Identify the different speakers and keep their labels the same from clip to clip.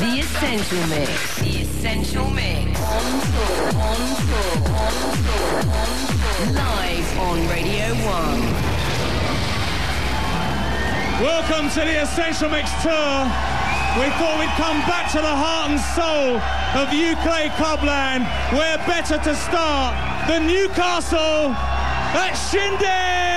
Speaker 1: The Essential Mix. The Essential Mix. On tour, on tour, on tour, on tour. Live on Radio 1.
Speaker 2: Welcome to the Essential Mix Tour. We thought we'd come back to the heart and soul of UK clubland. Where better to start than Newcastle at Shindig?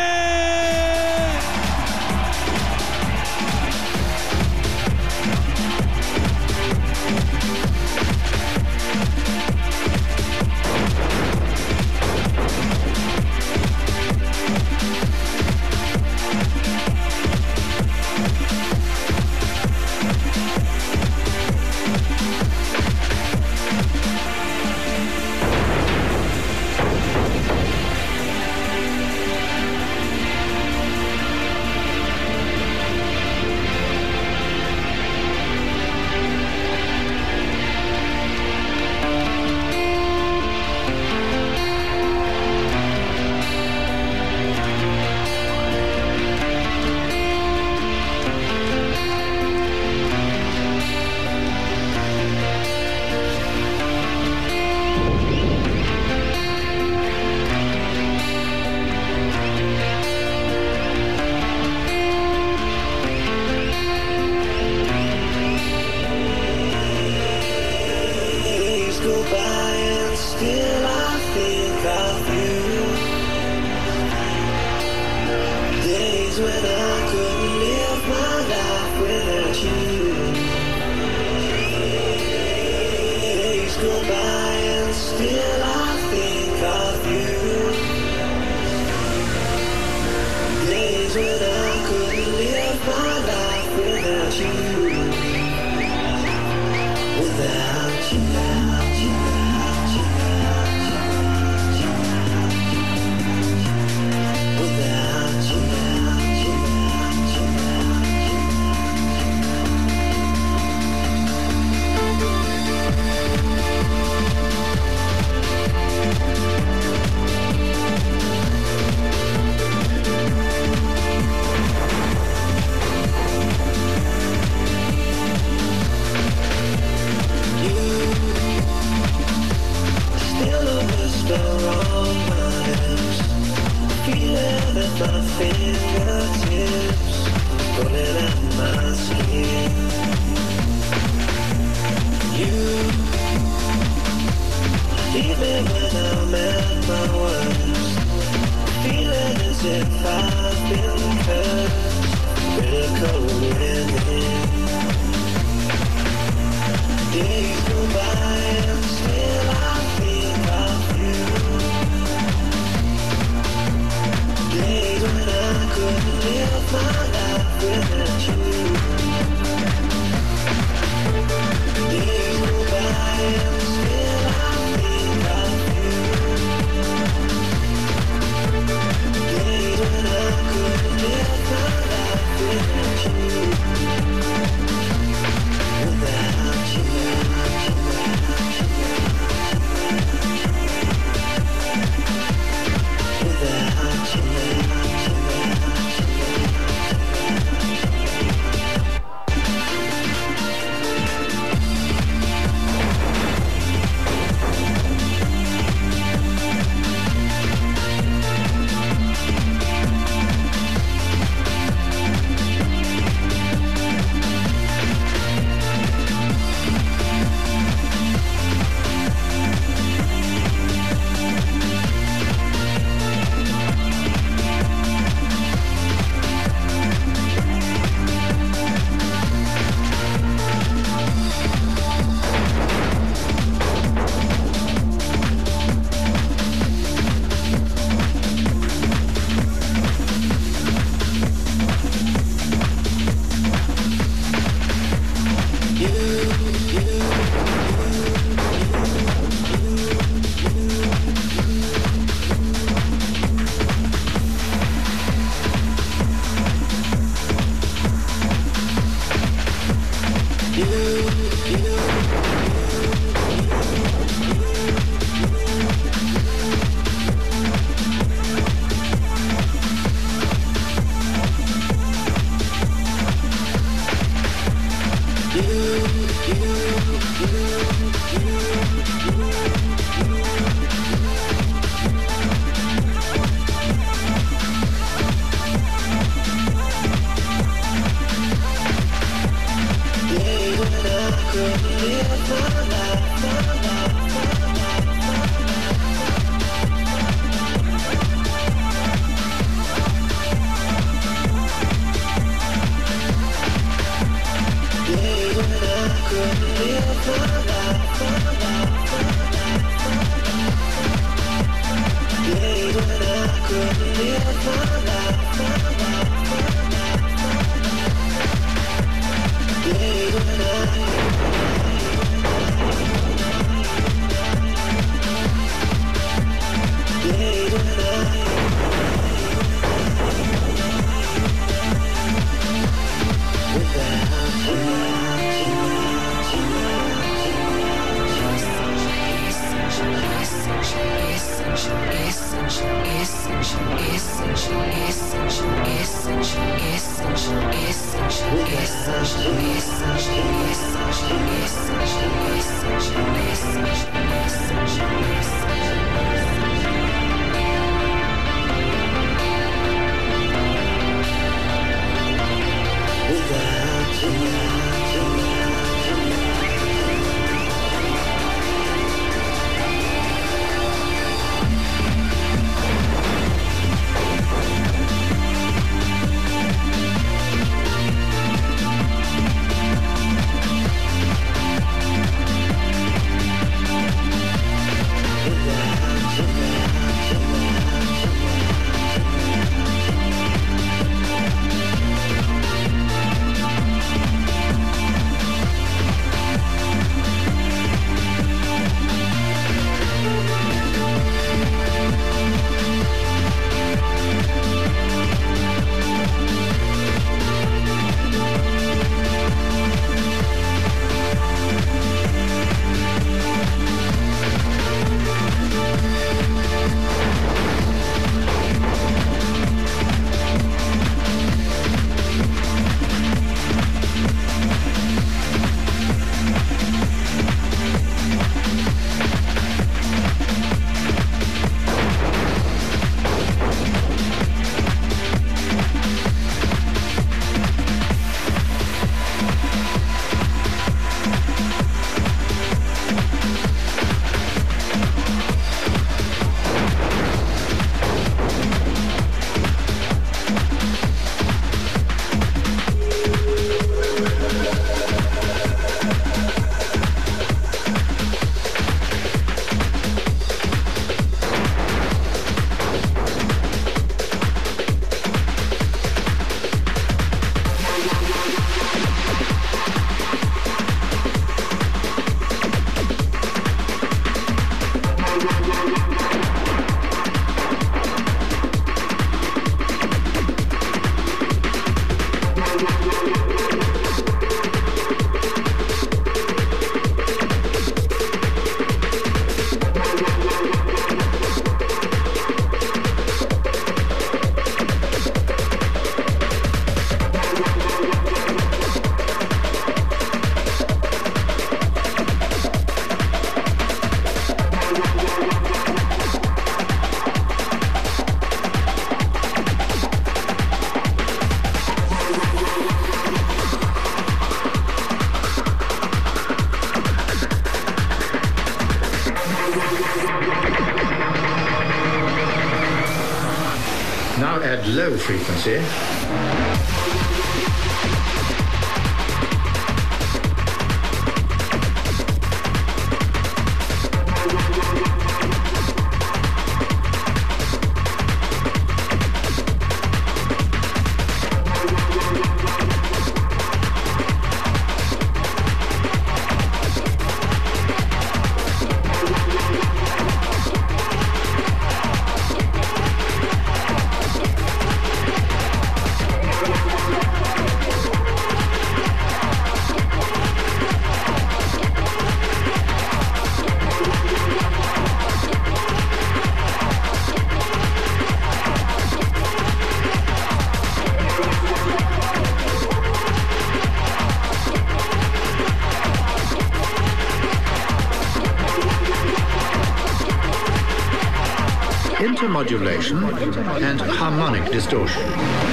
Speaker 3: Intermodulation and harmonic distortion.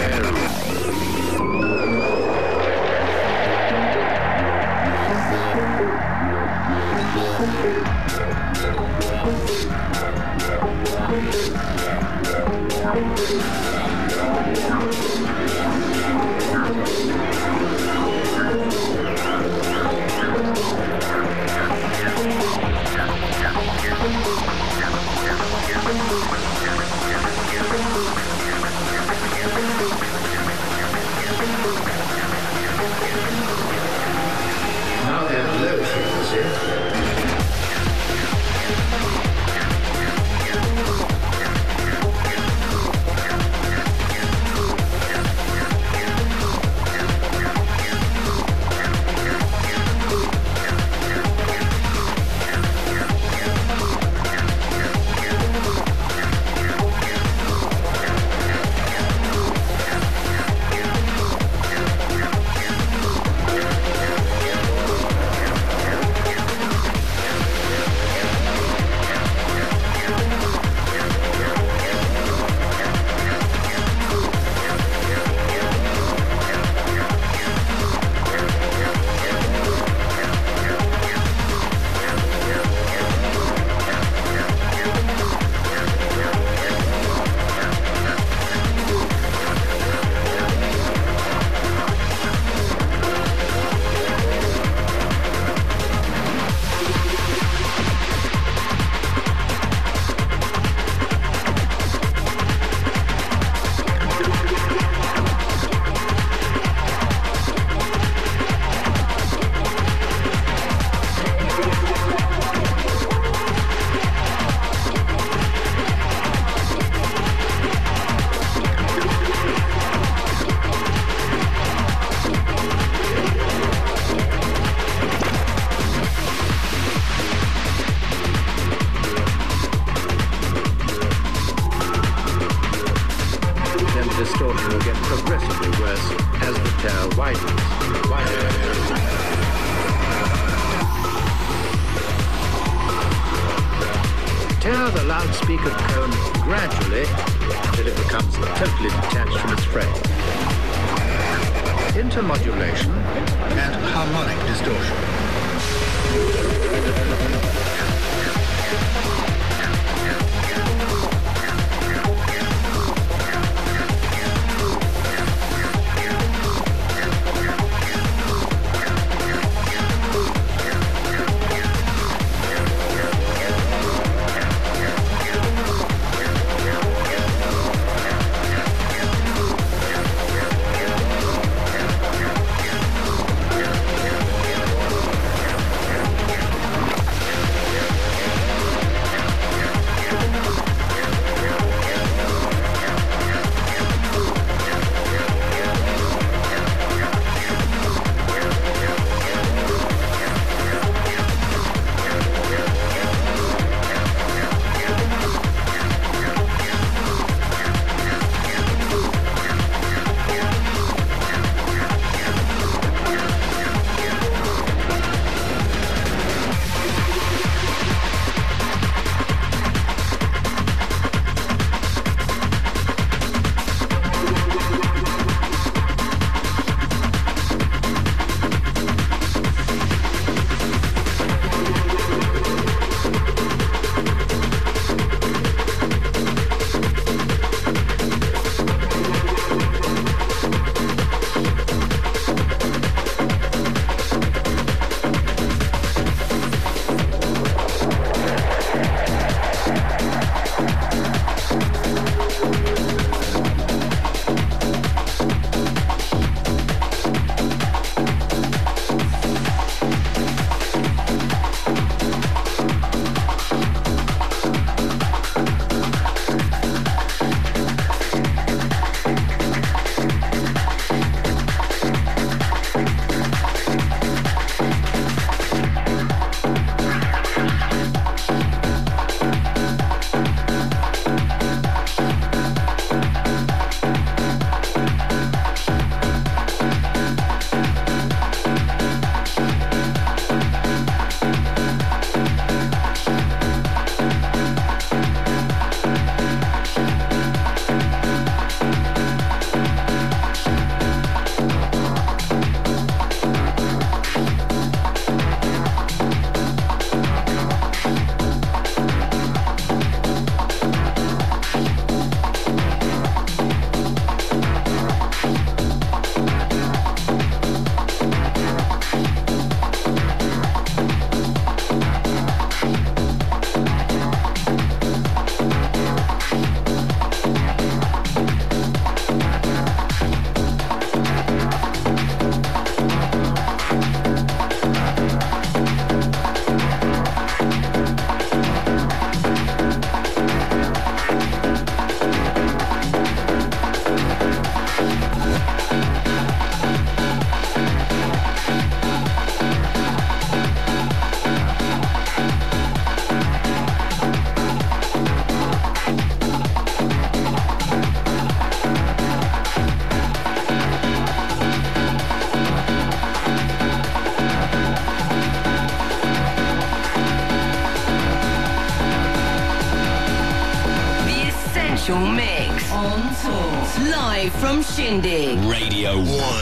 Speaker 4: Radio 1.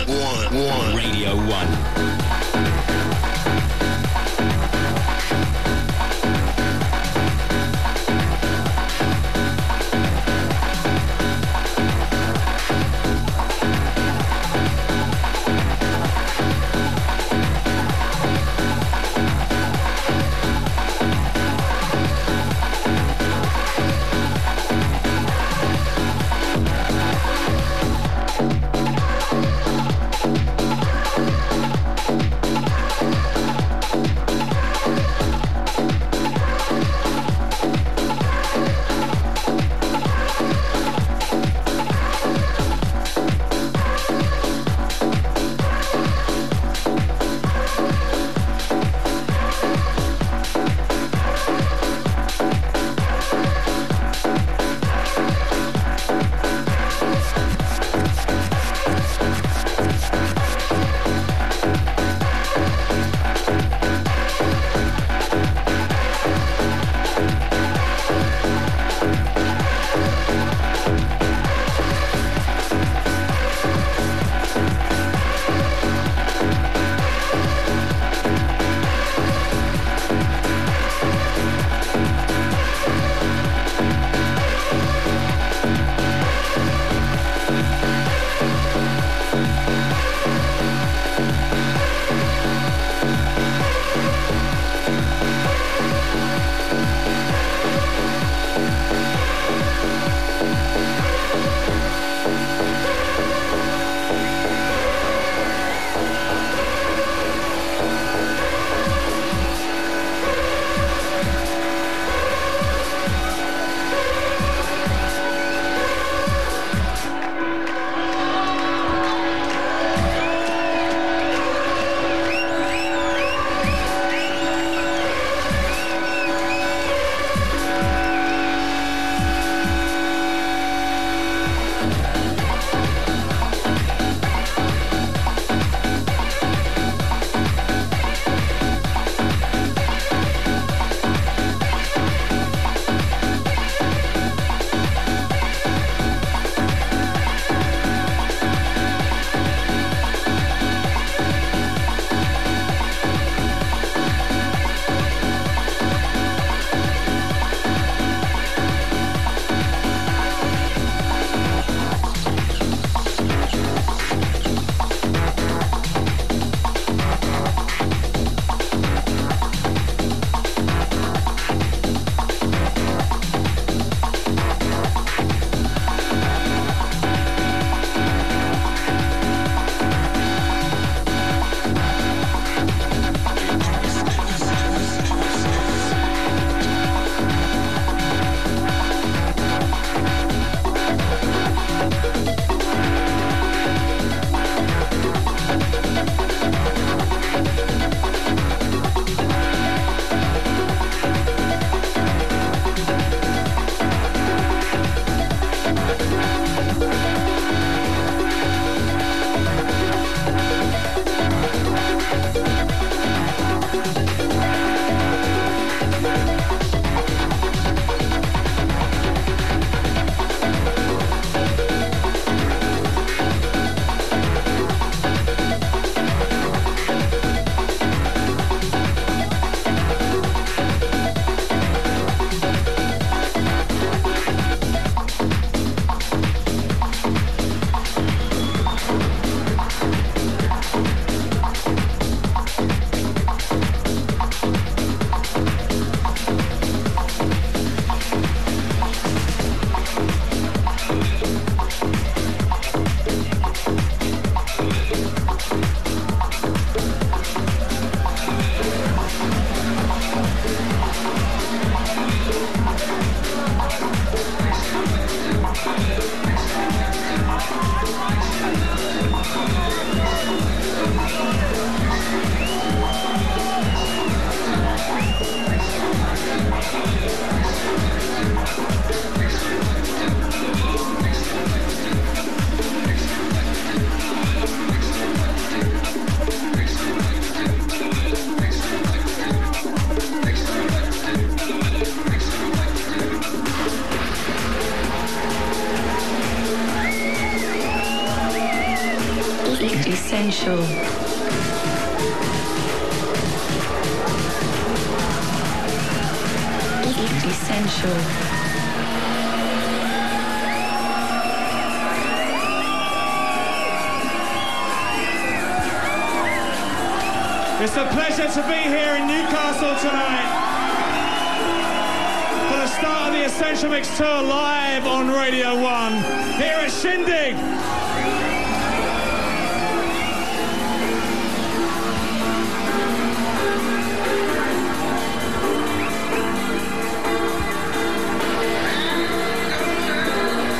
Speaker 5: Live on Radio 1 here at Shindig.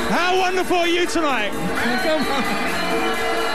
Speaker 5: How wonderful are you tonight?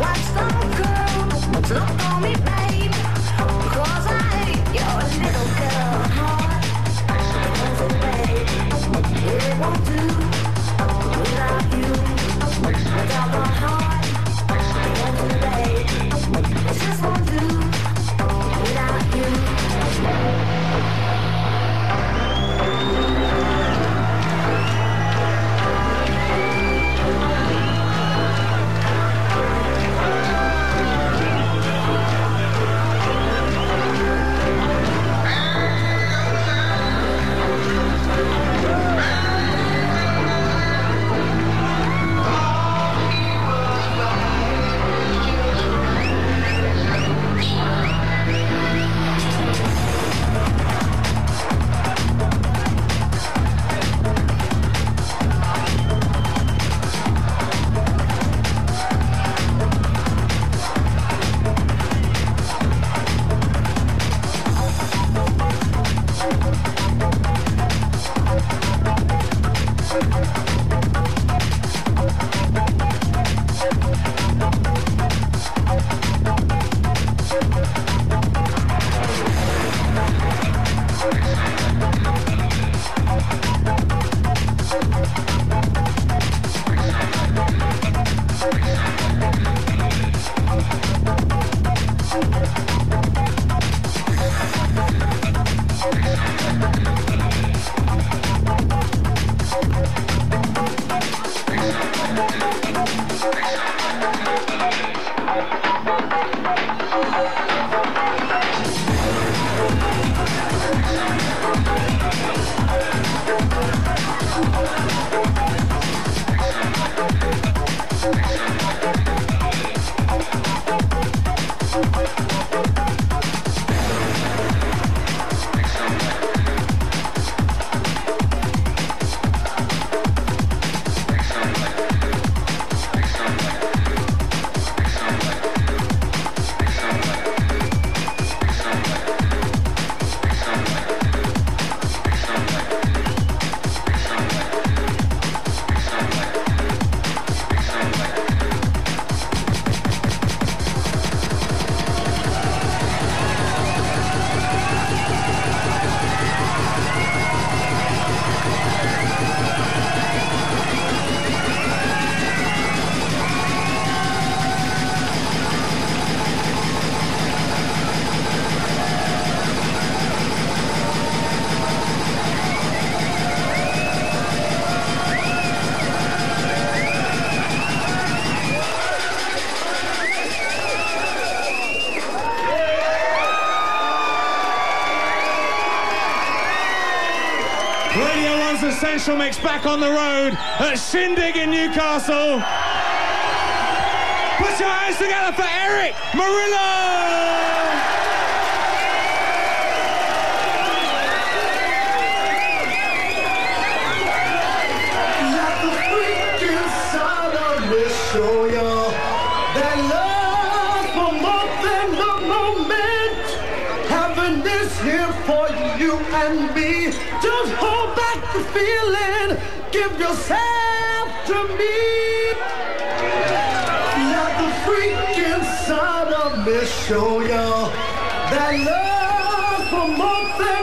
Speaker 6: Watch them go, don't call me
Speaker 5: back. Back on the road at Shindig in Newcastle. Put your hands together for Erick Morillo!
Speaker 7: To me. Let the freak inside of me show y'all that love for more than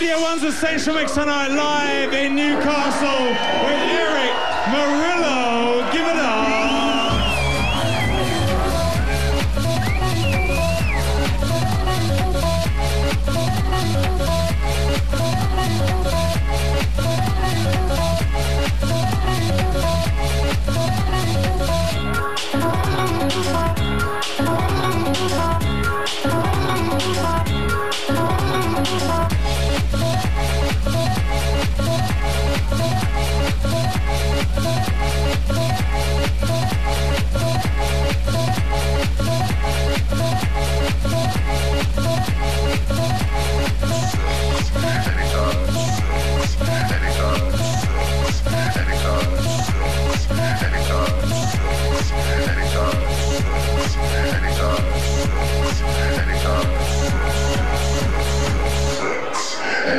Speaker 8: Radio
Speaker 5: 1's Essential Mix tonight live in Newcastle with Erick Morillo.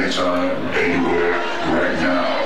Speaker 9: anytime, anywhere, right now.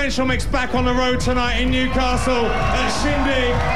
Speaker 5: Essential Mix back on the road tonight in Newcastle at Shindig.